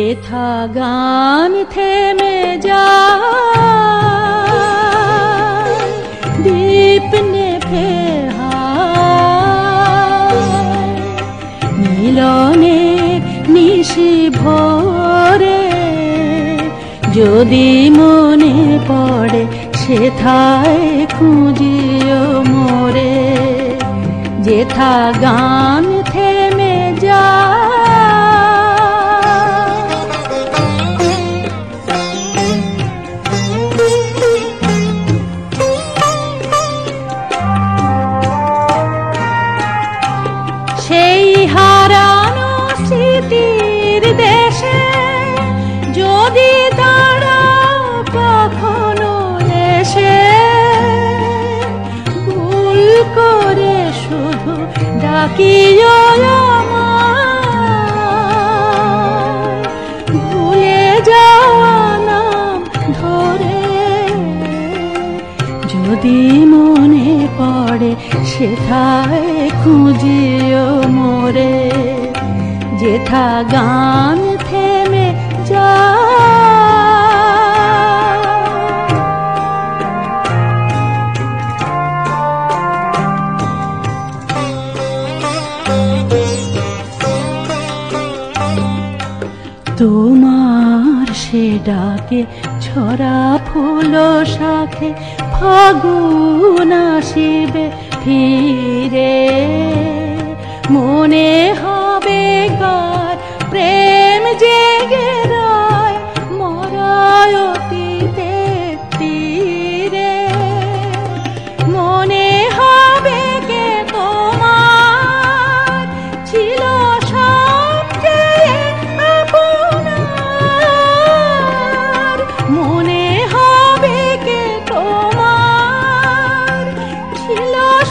যেথা গান থেমে যা দীপ নেভে মিলনে নিশি ভরে, যদি মনে পড়ে সেথায় খুঁজিও মোরে। যেথা গান আমায়, ভুলে যাওয়া নাম যদি মনে পড়ে সেথায় খুঁজিও মোরে। যেথা গান থেমে যা তোমার সে ডাকে ছড়া ফুল শাখে ফাগুন আসিবে ফিরে। মনে হবে গার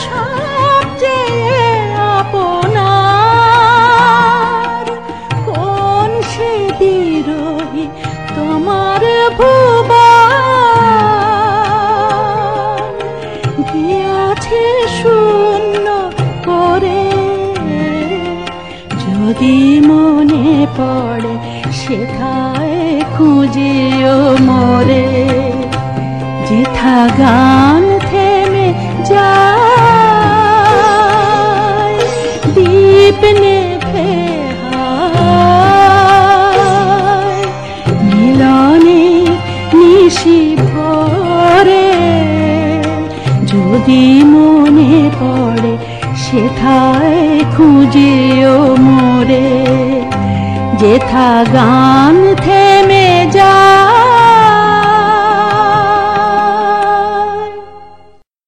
সবচেয়ে কোন তোমার করে। যদি মনে পড়ে সেথায় খুঁজিও মোরে। যেথা যদি মনে পড়ে সেথায় খুঁজেও মোরে। যেথা গান থেকে